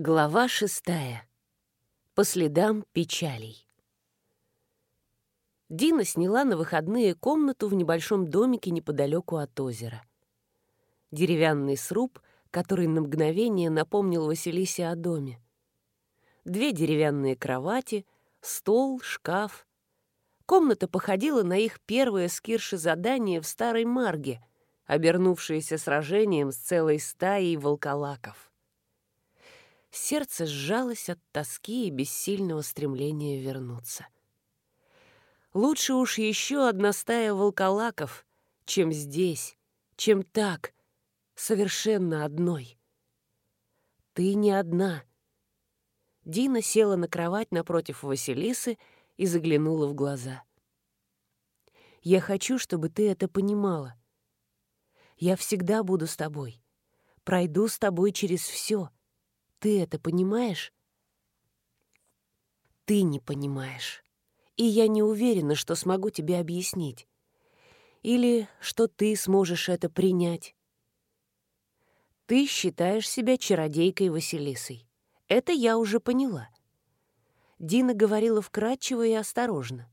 Глава шестая. По следам печалей. Дина сняла на выходные комнату в небольшом домике неподалеку от озера. Деревянный сруб, который на мгновение напомнил Василисе о доме. Две деревянные кровати, стол, шкаф. Комната походила на их первое с задание в Старой Марге, обернувшееся сражением с целой стаей волколаков. Сердце сжалось от тоски и бессильного стремления вернуться. Лучше уж еще одна стая волколаков, чем здесь, чем так, совершенно одной. Ты не одна. Дина села на кровать напротив Василисы и заглянула в глаза. «Я хочу, чтобы ты это понимала. Я всегда буду с тобой. Пройду с тобой через все. Ты это понимаешь? Ты не понимаешь. И я не уверена, что смогу тебе объяснить. Или что ты сможешь это принять. Ты считаешь себя чародейкой Василисой. Это я уже поняла. Дина говорила вкратчиво и осторожно.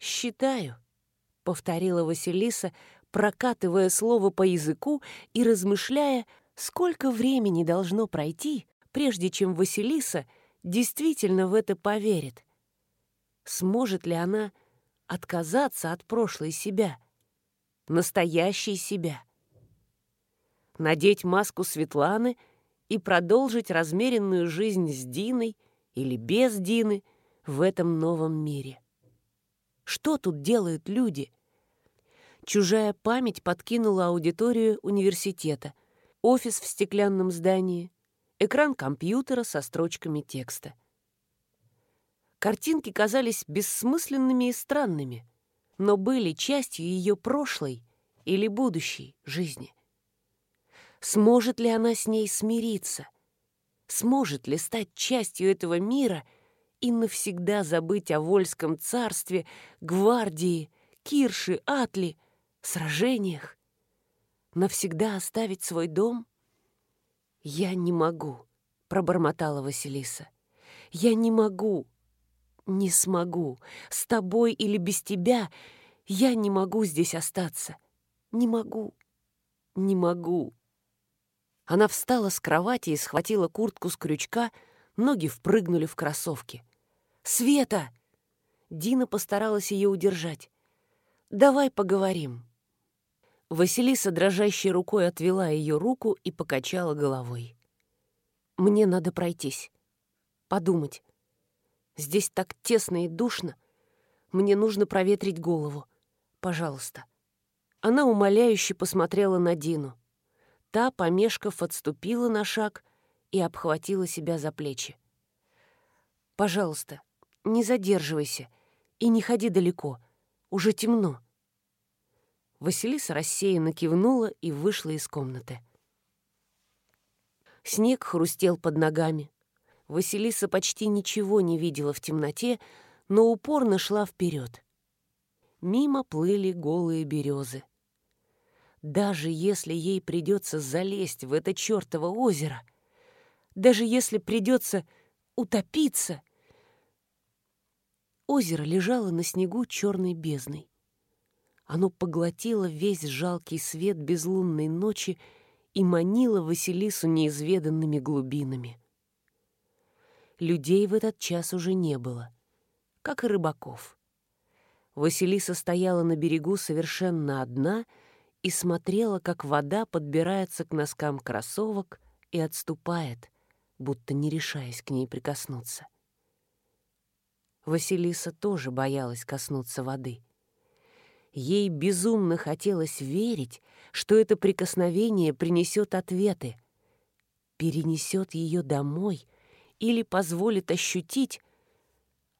«Считаю», — повторила Василиса, прокатывая слово по языку и размышляя, сколько времени должно пройти, прежде чем Василиса действительно в это поверит. Сможет ли она отказаться от прошлой себя, настоящей себя? Надеть маску Светланы и продолжить размеренную жизнь с Диной или без Дины в этом новом мире. Что тут делают люди — Чужая память подкинула аудиторию университета, офис в стеклянном здании, экран компьютера со строчками текста. Картинки казались бессмысленными и странными, но были частью ее прошлой или будущей жизни. Сможет ли она с ней смириться? Сможет ли стать частью этого мира и навсегда забыть о Вольском царстве, гвардии, Кирши, Атли — сражениях? Навсегда оставить свой дом? Я не могу, пробормотала Василиса. Я не могу, не смогу. С тобой или без тебя я не могу здесь остаться. Не могу, не могу. Она встала с кровати и схватила куртку с крючка, ноги впрыгнули в кроссовки. «Света!» Дина постаралась ее удержать. «Давай поговорим». Василиса дрожащей рукой отвела ее руку и покачала головой. «Мне надо пройтись. Подумать. Здесь так тесно и душно. Мне нужно проветрить голову. Пожалуйста». Она умоляюще посмотрела на Дину. Та, помешков, отступила на шаг и обхватила себя за плечи. «Пожалуйста, не задерживайся и не ходи далеко. Уже темно». Василиса рассеянно кивнула и вышла из комнаты. Снег хрустел под ногами. Василиса почти ничего не видела в темноте, но упорно шла вперед. Мимо плыли голые березы. Даже если ей придется залезть в это чертово озеро, даже если придется утопиться... Озеро лежало на снегу черной бездной. Оно поглотило весь жалкий свет безлунной ночи и манило Василису неизведанными глубинами. Людей в этот час уже не было, как и рыбаков. Василиса стояла на берегу совершенно одна и смотрела, как вода подбирается к носкам кроссовок и отступает, будто не решаясь к ней прикоснуться. Василиса тоже боялась коснуться воды — Ей безумно хотелось верить, что это прикосновение принесет ответы, перенесет ее домой или позволит ощутить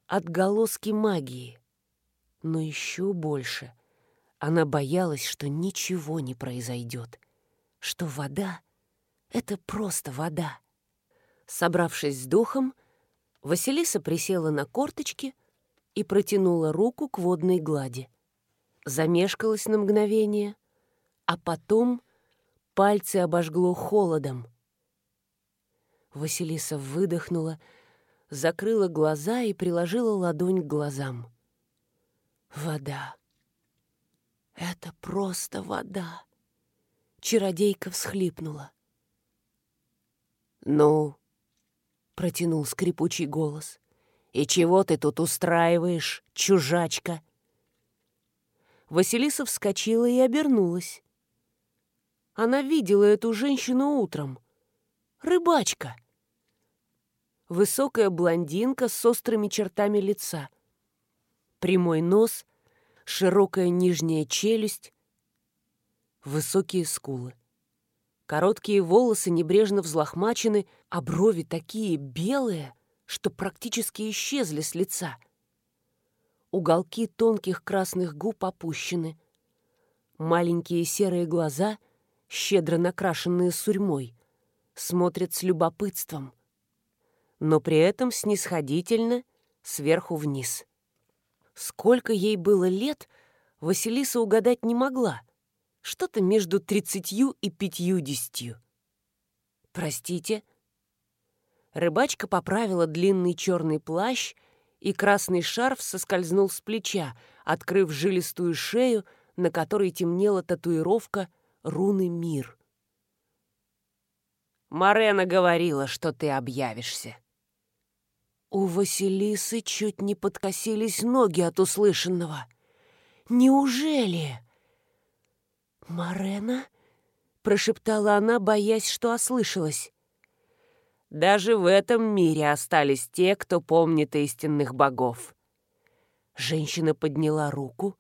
отголоски магии. Но еще больше она боялась, что ничего не произойдет, что вода — это просто вода. Собравшись с духом, Василиса присела на корточки и протянула руку к водной глади замешкалась на мгновение, а потом пальцы обожгло холодом. Василиса выдохнула, закрыла глаза и приложила ладонь к глазам. Вода. Это просто вода. Чародейка всхлипнула. «Ну?» — протянул скрипучий голос. «И чего ты тут устраиваешь, чужачка?» Василиса вскочила и обернулась. Она видела эту женщину утром. Рыбачка. Высокая блондинка с острыми чертами лица. Прямой нос, широкая нижняя челюсть, высокие скулы. Короткие волосы небрежно взлохмачены, а брови такие белые, что практически исчезли с лица. Уголки тонких красных губ опущены. Маленькие серые глаза, щедро накрашенные сурьмой, смотрят с любопытством, но при этом снисходительно сверху вниз. Сколько ей было лет, Василиса угадать не могла — что-то между тридцатью и пятьюдесятью. «Простите?» Рыбачка поправила длинный черный плащ, и красный шарф соскользнул с плеча, открыв жилистую шею, на которой темнела татуировка «Руны мир». «Марена говорила, что ты объявишься». У Василисы чуть не подкосились ноги от услышанного. «Неужели?» «Марена?» — прошептала она, боясь, что ослышалась. «Даже в этом мире остались те, кто помнит истинных богов». Женщина подняла руку.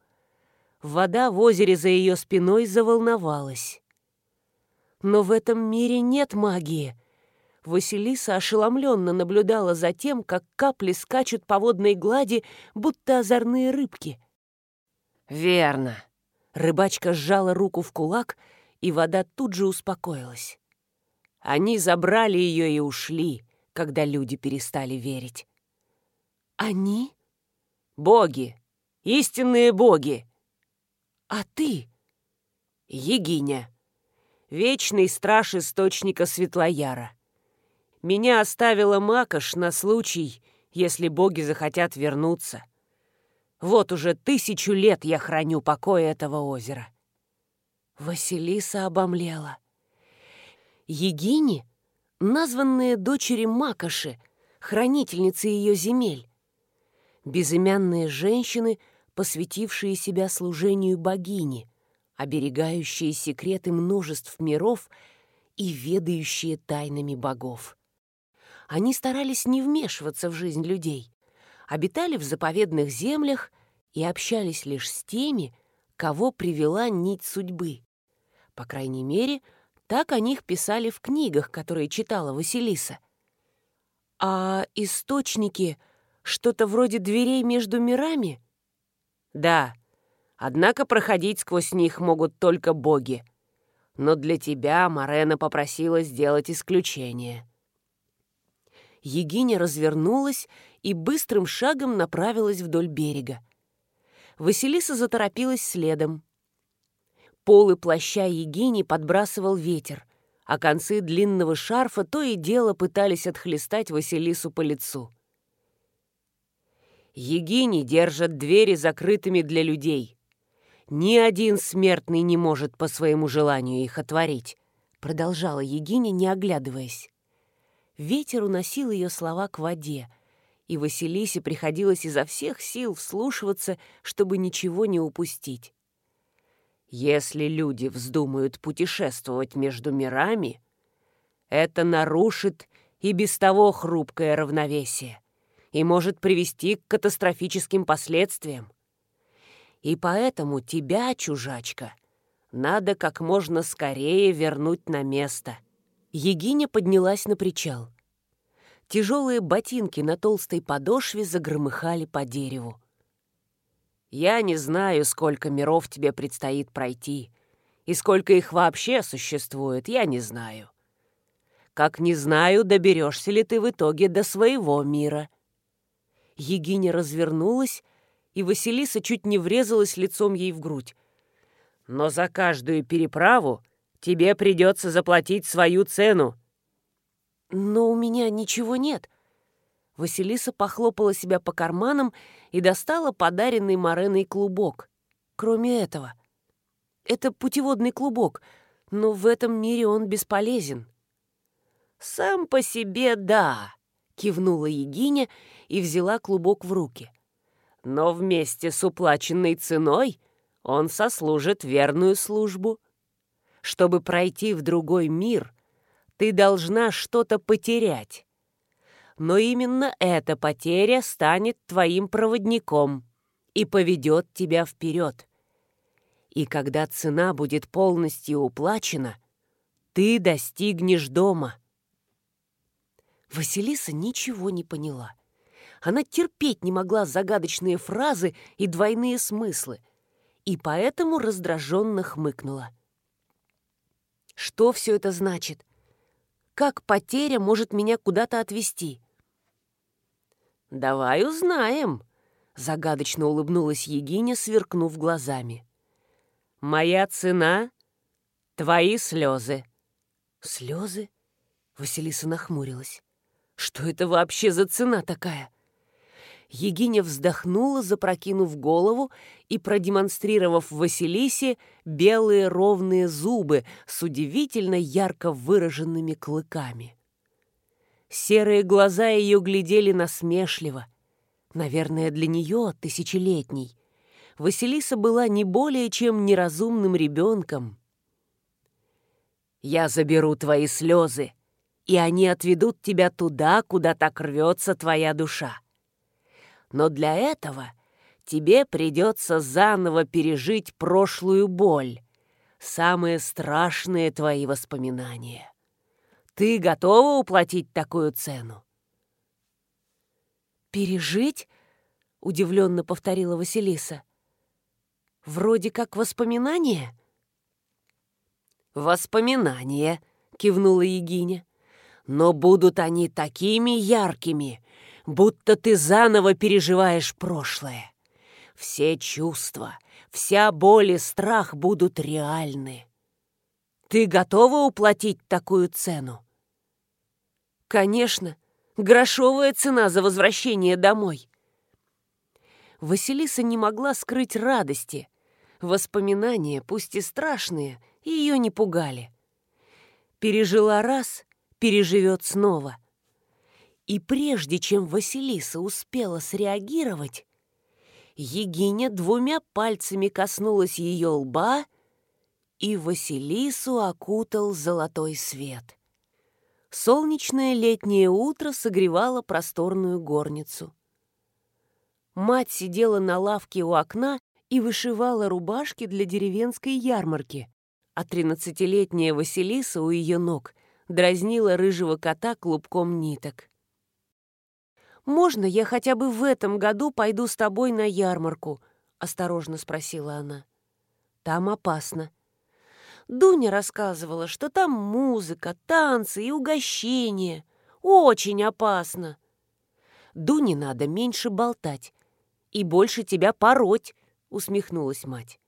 Вода в озере за ее спиной заволновалась. Но в этом мире нет магии. Василиса ошеломленно наблюдала за тем, как капли скачут по водной глади, будто озорные рыбки. «Верно», Рыбачка сжала руку в кулак, и вода тут же успокоилась. Они забрали ее и ушли, когда люди перестали верить. «Они?» «Боги! Истинные боги!» «А ты?» «Егиня, вечный страж источника Светлояра. Меня оставила Макаш на случай, если боги захотят вернуться. Вот уже тысячу лет я храню покой этого озера». Василиса обомлела. Егини, названные дочери Макоши, хранительницы ее земель. Безымянные женщины, посвятившие себя служению богини, оберегающие секреты множеств миров и ведающие тайнами богов. Они старались не вмешиваться в жизнь людей, обитали в заповедных землях и общались лишь с теми, кого привела нить судьбы. По крайней мере, так о них писали в книгах, которые читала Василиса. А источники — что-то вроде дверей между мирами? Да, однако проходить сквозь них могут только боги. Но для тебя Марена попросила сделать исключение. Егиня развернулась и быстрым шагом направилась вдоль берега. Василиса заторопилась следом. Полы плаща Егини подбрасывал ветер, а концы длинного шарфа то и дело пытались отхлестать Василису по лицу. Егини держат двери закрытыми для людей. Ни один смертный не может по своему желанию их отворить, продолжала Егиня, не оглядываясь. Ветер уносил ее слова к воде, и Василисе приходилось изо всех сил вслушиваться, чтобы ничего не упустить. Если люди вздумают путешествовать между мирами, это нарушит и без того хрупкое равновесие и может привести к катастрофическим последствиям. И поэтому тебя, чужачка, надо как можно скорее вернуть на место. Егиня поднялась на причал. Тяжелые ботинки на толстой подошве загромыхали по дереву. «Я не знаю, сколько миров тебе предстоит пройти, и сколько их вообще существует, я не знаю. Как не знаю, доберешься ли ты в итоге до своего мира». Егиня развернулась, и Василиса чуть не врезалась лицом ей в грудь. «Но за каждую переправу тебе придется заплатить свою цену. «Но у меня ничего нет». Василиса похлопала себя по карманам и достала подаренный Мореной клубок. Кроме этого. Это путеводный клубок, но в этом мире он бесполезен. «Сам по себе да», — кивнула Егиня и взяла клубок в руки. «Но вместе с уплаченной ценой он сослужит верную службу. Чтобы пройти в другой мир, ты должна что-то потерять. Но именно эта потеря станет твоим проводником и поведет тебя вперед. И когда цена будет полностью уплачена, ты достигнешь дома. Василиса ничего не поняла. Она терпеть не могла загадочные фразы и двойные смыслы, и поэтому раздраженно хмыкнула. Что все это значит? Как потеря может меня куда-то отвести? «Давай узнаем», — загадочно улыбнулась Егиня, сверкнув глазами. «Моя цена — твои слезы». «Слезы?» — Василиса нахмурилась. «Что это вообще за цена такая?» Егиня вздохнула, запрокинув голову и продемонстрировав Василисе белые ровные зубы с удивительно ярко выраженными клыками. Серые глаза ее глядели насмешливо. Наверное, для нее, тысячелетней, Василиса была не более чем неразумным ребенком. «Я заберу твои слезы, и они отведут тебя туда, куда так рвется твоя душа. Но для этого тебе придется заново пережить прошлую боль, самые страшные твои воспоминания. Ты готова уплатить такую цену? «Пережить?» — удивленно повторила Василиса. «Вроде как воспоминания?» «Воспоминания», — кивнула Егиня. «Но будут они такими яркими, будто ты заново переживаешь прошлое. Все чувства, вся боль и страх будут реальны. Ты готова уплатить такую цену? Конечно, грошовая цена за возвращение домой. Василиса не могла скрыть радости. Воспоминания, пусть и страшные, ее не пугали. Пережила раз, переживет снова — и прежде чем Василиса успела среагировать, Егиня двумя пальцами коснулась ее лба, и Василису окутал золотой свет. Солнечное летнее утро согревало просторную горницу. Мать сидела на лавке у окна и вышивала рубашки для деревенской ярмарки, а тринадцатилетняя Василиса у ее ног дразнила рыжего кота клубком ниток. «Можно я хотя бы в этом году пойду с тобой на ярмарку?» — осторожно спросила она. «Там опасно». Дуня рассказывала, что там музыка, танцы и угощения. Очень опасно. Дуне надо меньше болтать и больше тебя пороть, усмехнулась мать.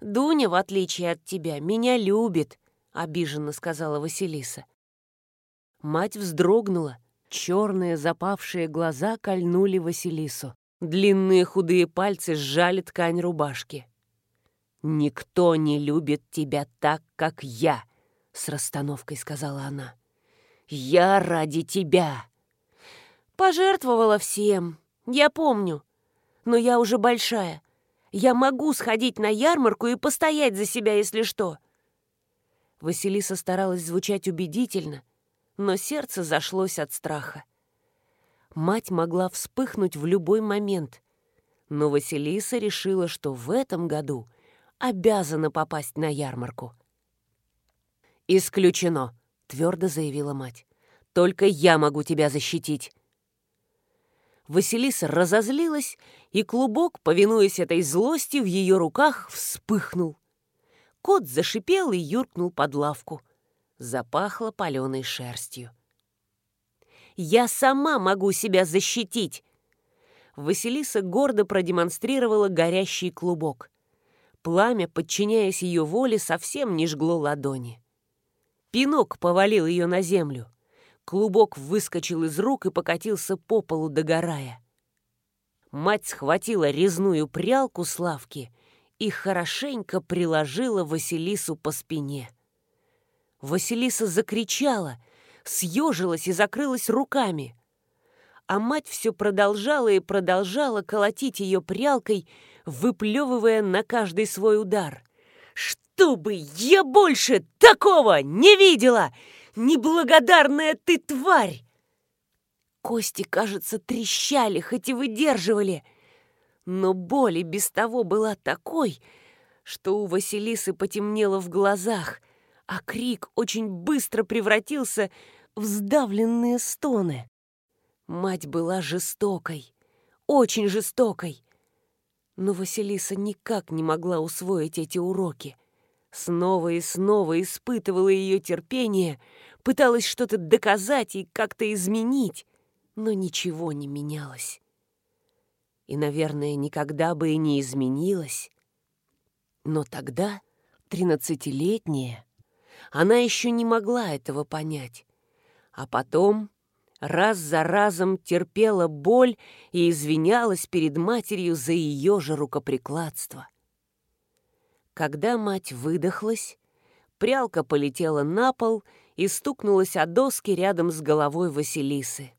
Дуня, в отличие от тебя, меня любит, обиженно сказала Василиса. Мать вздрогнула, Черные запавшие глаза кольнули Василису. Длинные худые пальцы сжали ткань рубашки. «Никто не любит тебя так, как я», — с расстановкой сказала она. «Я ради тебя». «Пожертвовала всем, я помню. Но я уже большая. Я могу сходить на ярмарку и постоять за себя, если что». Василиса старалась звучать убедительно, но сердце зашлось от страха. Мать могла вспыхнуть в любой момент, но Василиса решила, что в этом году обязана попасть на ярмарку. «Исключено», — твердо заявила мать. «Только я могу тебя защитить». Василиса разозлилась, и клубок, повинуясь этой злости, в ее руках вспыхнул. Кот зашипел и юркнул под лавку запахло паленой шерстью. «Я сама могу себя защитить!» Василиса гордо продемонстрировала горящий клубок. Пламя, подчиняясь ее воле, совсем не жгло ладони. Пинок повалил ее на землю. Клубок выскочил из рук и покатился по полу, догорая. Мать схватила резную прялку с лавки и хорошенько приложила Василису по спине. Василиса закричала, съежилась и закрылась руками. А мать все продолжала и продолжала колотить ее прялкой, выплевывая на каждый свой удар. «Чтобы я больше такого не видела! Неблагодарная ты тварь!» Кости, кажется, трещали, хоть и выдерживали. Но боль и без того была такой, что у Василисы потемнело в глазах, а крик очень быстро превратился в сдавленные стоны. Мать была жестокой, очень жестокой. Но Василиса никак не могла усвоить эти уроки. Снова и снова испытывала ее терпение, пыталась что-то доказать и как-то изменить, но ничего не менялось. И, наверное, никогда бы и не изменилось. Но тогда, тринадцатилетняя, она еще не могла этого понять. А потом раз за разом терпела боль и извинялась перед матерью за ее же рукоприкладство. Когда мать выдохлась, прялка полетела на пол и стукнулась о доски рядом с головой Василисы.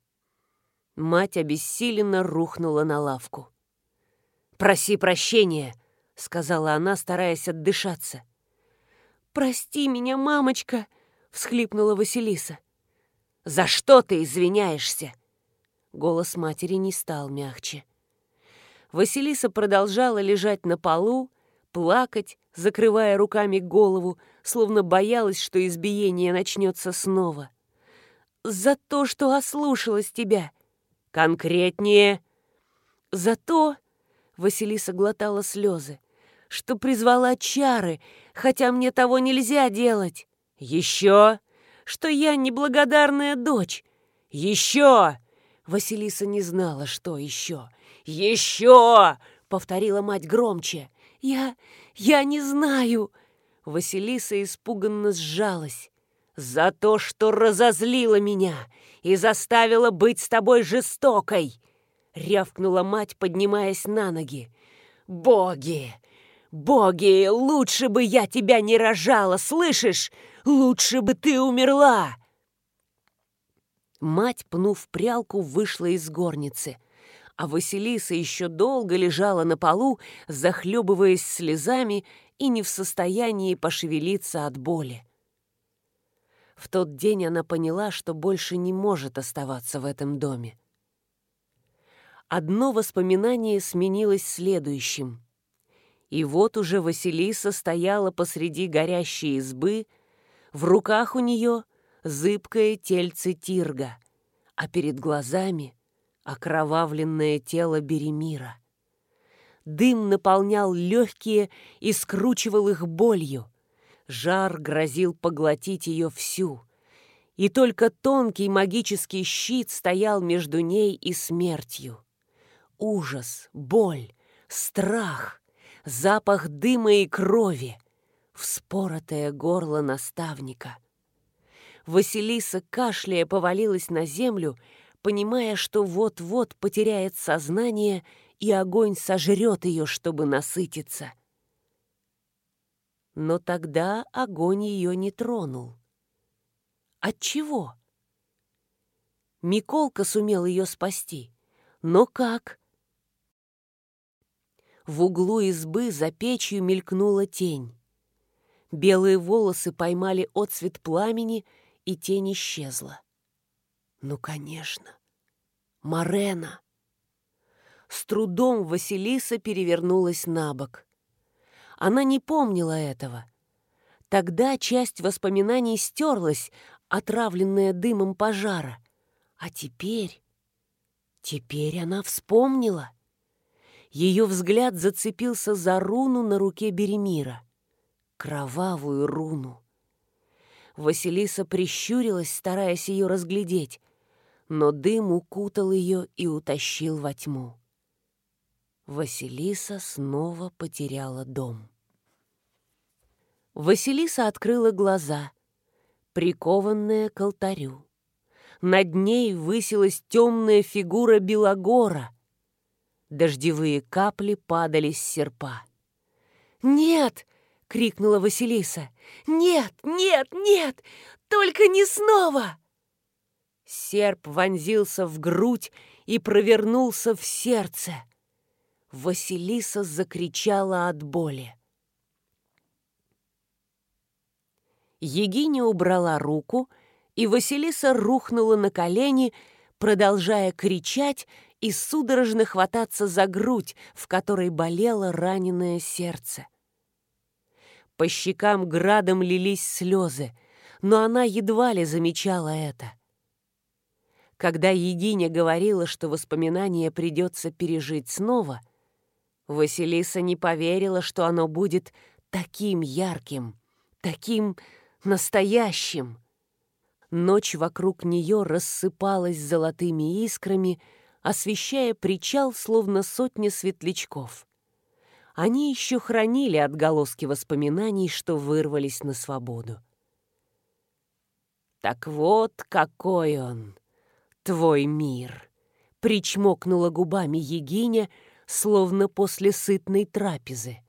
Мать обессиленно рухнула на лавку. «Проси прощения», — сказала она, стараясь отдышаться. «Прости меня, мамочка!» — всхлипнула Василиса. «За что ты извиняешься?» Голос матери не стал мягче. Василиса продолжала лежать на полу, плакать, закрывая руками голову, словно боялась, что избиение начнется снова. «За то, что ослушалась тебя!» «Конкретнее!» «За то...» — Василиса глотала слезы что призвала чары, хотя мне того нельзя делать. Еще, что я неблагодарная дочь. Еще! Василиса не знала, что еще. Еще! Повторила мать громче. Я... я не знаю. Василиса испуганно сжалась. «За то, что разозлила меня и заставила быть с тобой жестокой!» — рявкнула мать, поднимаясь на ноги. «Боги! «Боги, лучше бы я тебя не рожала, слышишь? Лучше бы ты умерла!» Мать, пнув прялку, вышла из горницы, а Василиса еще долго лежала на полу, захлебываясь слезами и не в состоянии пошевелиться от боли. В тот день она поняла, что больше не может оставаться в этом доме. Одно воспоминание сменилось следующим — и вот уже Василиса стояла посреди горящей избы, в руках у нее зыбкое тельце тирга, а перед глазами окровавленное тело Беремира. Дым наполнял легкие и скручивал их болью. Жар грозил поглотить ее всю. И только тонкий магический щит стоял между ней и смертью. Ужас, боль, страх запах дыма и крови, вспоротое горло наставника. Василиса, кашляя, повалилась на землю, понимая, что вот-вот потеряет сознание, и огонь сожрет ее, чтобы насытиться. Но тогда огонь ее не тронул. Отчего? Миколка сумел ее спасти. Но как? В углу избы за печью мелькнула тень. Белые волосы поймали отцвет пламени, и тень исчезла. Ну, конечно, Марена. С трудом Василиса перевернулась на бок. Она не помнила этого. Тогда часть воспоминаний стерлась, отравленная дымом пожара. А теперь... Теперь она вспомнила — ее взгляд зацепился за руну на руке Беремира. Кровавую руну. Василиса прищурилась, стараясь ее разглядеть, но дым укутал ее и утащил во тьму. Василиса снова потеряла дом. Василиса открыла глаза, прикованная к алтарю. Над ней высилась темная фигура Белогора. Дождевые капли падали с серпа. «Нет!» — крикнула Василиса. «Нет, нет, нет! Только не снова!» Серп вонзился в грудь и провернулся в сердце. Василиса закричала от боли. Егиня убрала руку, и Василиса рухнула на колени, продолжая кричать и судорожно хвататься за грудь, в которой болело раненое сердце. По щекам градом лились слезы, но она едва ли замечала это. Когда Егиня говорила, что воспоминание придется пережить снова, Василиса не поверила, что оно будет таким ярким, таким настоящим. Ночь вокруг нее рассыпалась золотыми искрами, освещая причал, словно сотни светлячков. Они еще хранили отголоски воспоминаний, что вырвались на свободу. «Так вот какой он, твой мир!» — причмокнула губами Егиня, словно после сытной трапезы.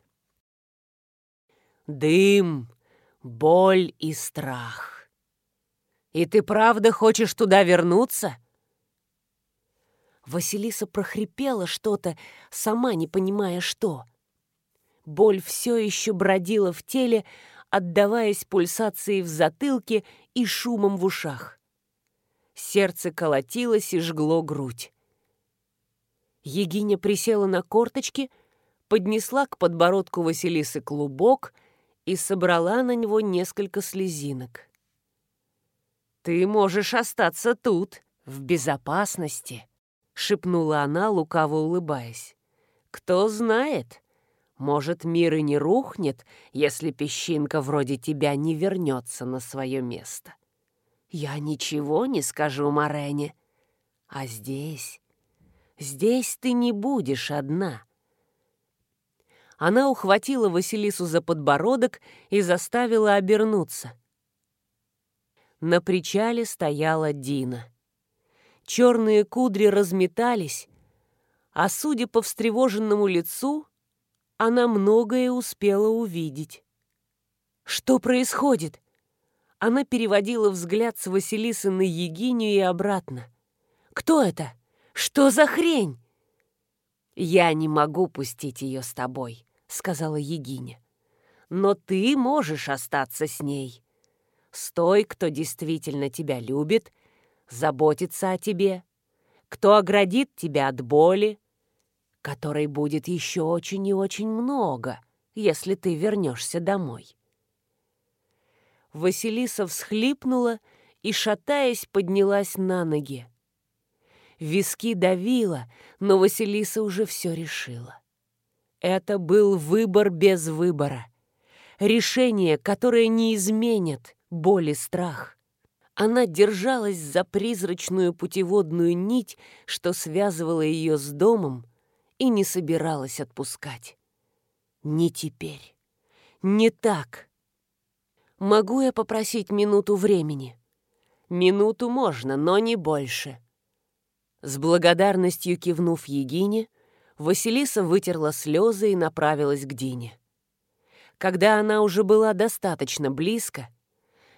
«Дым, боль и страх. И ты правда хочешь туда вернуться?» Василиса прохрипела что-то, сама не понимая, что. Боль все еще бродила в теле, отдаваясь пульсации в затылке и шумом в ушах. Сердце колотилось и жгло грудь. Егиня присела на корточки, поднесла к подбородку Василисы клубок и собрала на него несколько слезинок. «Ты можешь остаться тут, в безопасности», — шепнула она, лукаво улыбаясь. «Кто знает, может, мир и не рухнет, если песчинка вроде тебя не вернется на свое место. Я ничего не скажу Марене. А здесь, здесь ты не будешь одна». Она ухватила Василису за подбородок и заставила обернуться. На причале стояла Дина. Черные кудри разметались, а, судя по встревоженному лицу, она многое успела увидеть. «Что происходит?» Она переводила взгляд с Василисы на Егиню и обратно. «Кто это? Что за хрень?» «Я не могу пустить ее с тобой», сказала Егиня. «Но ты можешь остаться с ней. С той, кто действительно тебя любит, заботится о тебе, кто оградит тебя от боли, которой будет еще очень и очень много, если ты вернешься домой». Василиса всхлипнула и, шатаясь, поднялась на ноги. Виски давила, но Василиса уже все решила. Это был выбор без выбора. Решение, которое не изменит боль и страх. Она держалась за призрачную путеводную нить, что связывала ее с домом, и не собиралась отпускать. Не теперь. Не так. Могу я попросить минуту времени? Минуту можно, но не больше. С благодарностью кивнув Егине, Василиса вытерла слезы и направилась к Дине. Когда она уже была достаточно близко,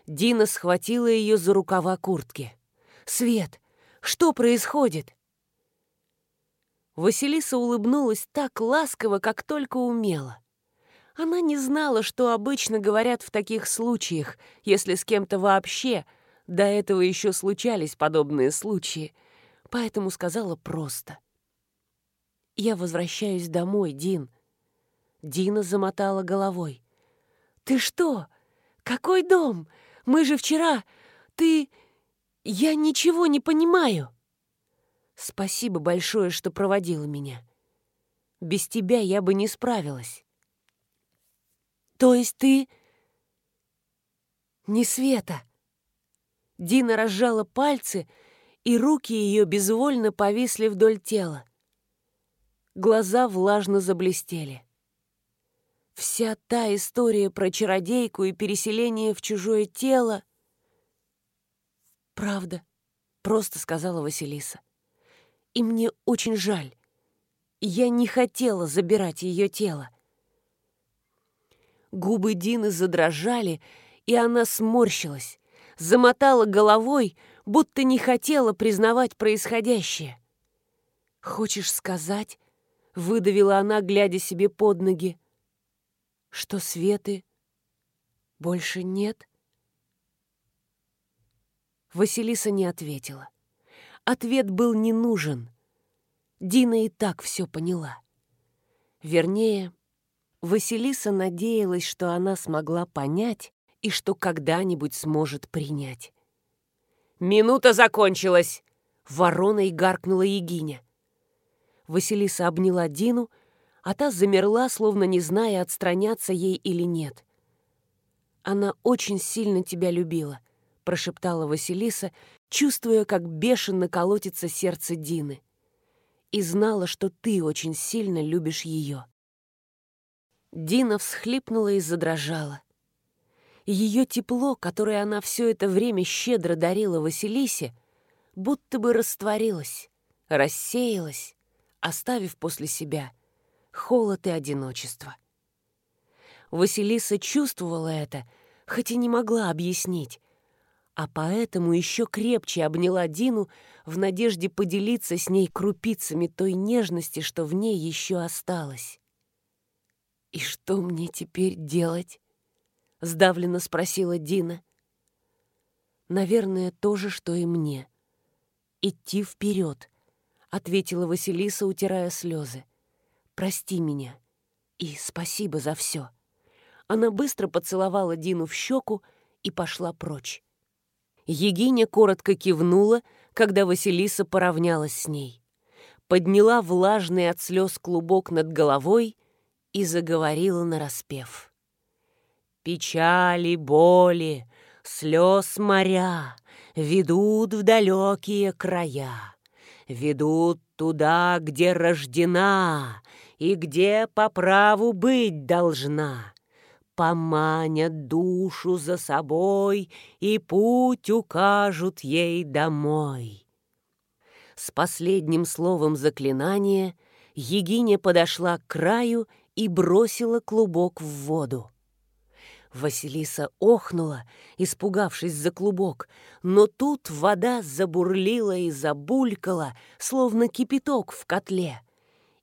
Дина схватила ее за рукава куртки. «Свет, что происходит?» Василиса улыбнулась так ласково, как только умела. Она не знала, что обычно говорят в таких случаях, если с кем-то вообще, до этого еще случались подобные случаи, поэтому сказала просто — «Я возвращаюсь домой, Дин». Дина замотала головой. «Ты что? Какой дом? Мы же вчера... Ты... Я ничего не понимаю». «Спасибо большое, что проводила меня. Без тебя я бы не справилась». «То есть ты...» «Не Света». Дина разжала пальцы, и руки ее безвольно повисли вдоль тела. Глаза влажно заблестели. Вся та история про чародейку и переселение в чужое тело... Правда. — просто сказала Василиса. «И мне очень жаль. Я не хотела забирать ее тело». Губы Дины задрожали, и она сморщилась, замотала головой, будто не хотела признавать происходящее. «Хочешь сказать?» — выдавила она, глядя себе под ноги. «Что Светы больше нет?» Василиса не ответила. Ответ был не нужен. Дина и так все поняла. Вернее, Василиса надеялась, что она смогла понять и что когда-нибудь сможет принять. «Минута закончилась!» — вороной гаркнула Егиня. Василиса обняла Дину, а та замерла, словно не зная, отстраняться ей или нет. «Она очень сильно тебя любила», — прошептала Василиса, чувствуя, как бешено колотится сердце Дины. «И знала, что ты очень сильно любишь ее». Дина всхлипнула и задрожала. Ее тепло, которое она все это время щедро дарила Василисе, будто бы растворилось, рассеялось, оставив после себя холод и одиночество. Василиса чувствовала это, хоть и не могла объяснить, а поэтому еще крепче обняла Дину в надежде поделиться с ней крупицами той нежности, что в ней еще осталось. «И что мне теперь делать?» — сдавленно спросила Дина. «Наверное, то же, что и мне. Идти вперед», — ответила Василиса, утирая слезы. «Прости меня и спасибо за все». Она быстро поцеловала Дину в щеку и пошла прочь. Егиня коротко кивнула, когда Василиса поравнялась с ней. Подняла влажный от слез клубок над головой и заговорила нараспев. Печали, боли, слез моря ведут в далекие края, ведут туда, где рождена и где по праву быть должна. Поманят душу за собой и путь укажут ей домой. С последним словом заклинания Егиня подошла к краю и бросила клубок в воду. Василиса охнула, испугавшись за клубок, но тут вода забурлила и забулькала, словно кипяток в котле,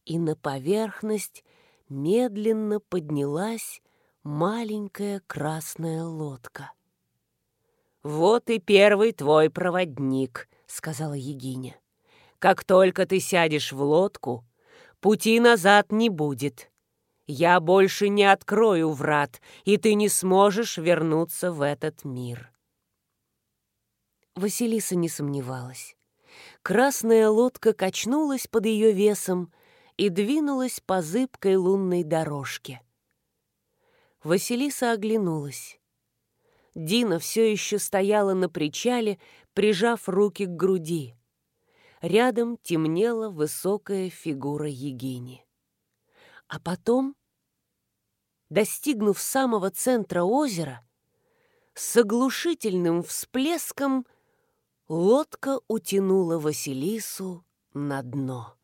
и на поверхность медленно поднялась маленькая красная лодка. «Вот и первый твой проводник», — сказала Егиня. «Как только ты сядешь в лодку, пути назад не будет. Я больше не открою врат, и ты не сможешь вернуться в этот мир. Василиса не сомневалась. Красная лодка качнулась под ее весом и двинулась по зыбкой лунной дорожке. Василиса оглянулась. Дина все еще стояла на причале, прижав руки к груди. Рядом темнела высокая фигура Егини. А потом достигнув самого центра озера, с оглушительным всплеском лодка утянула Василису на дно.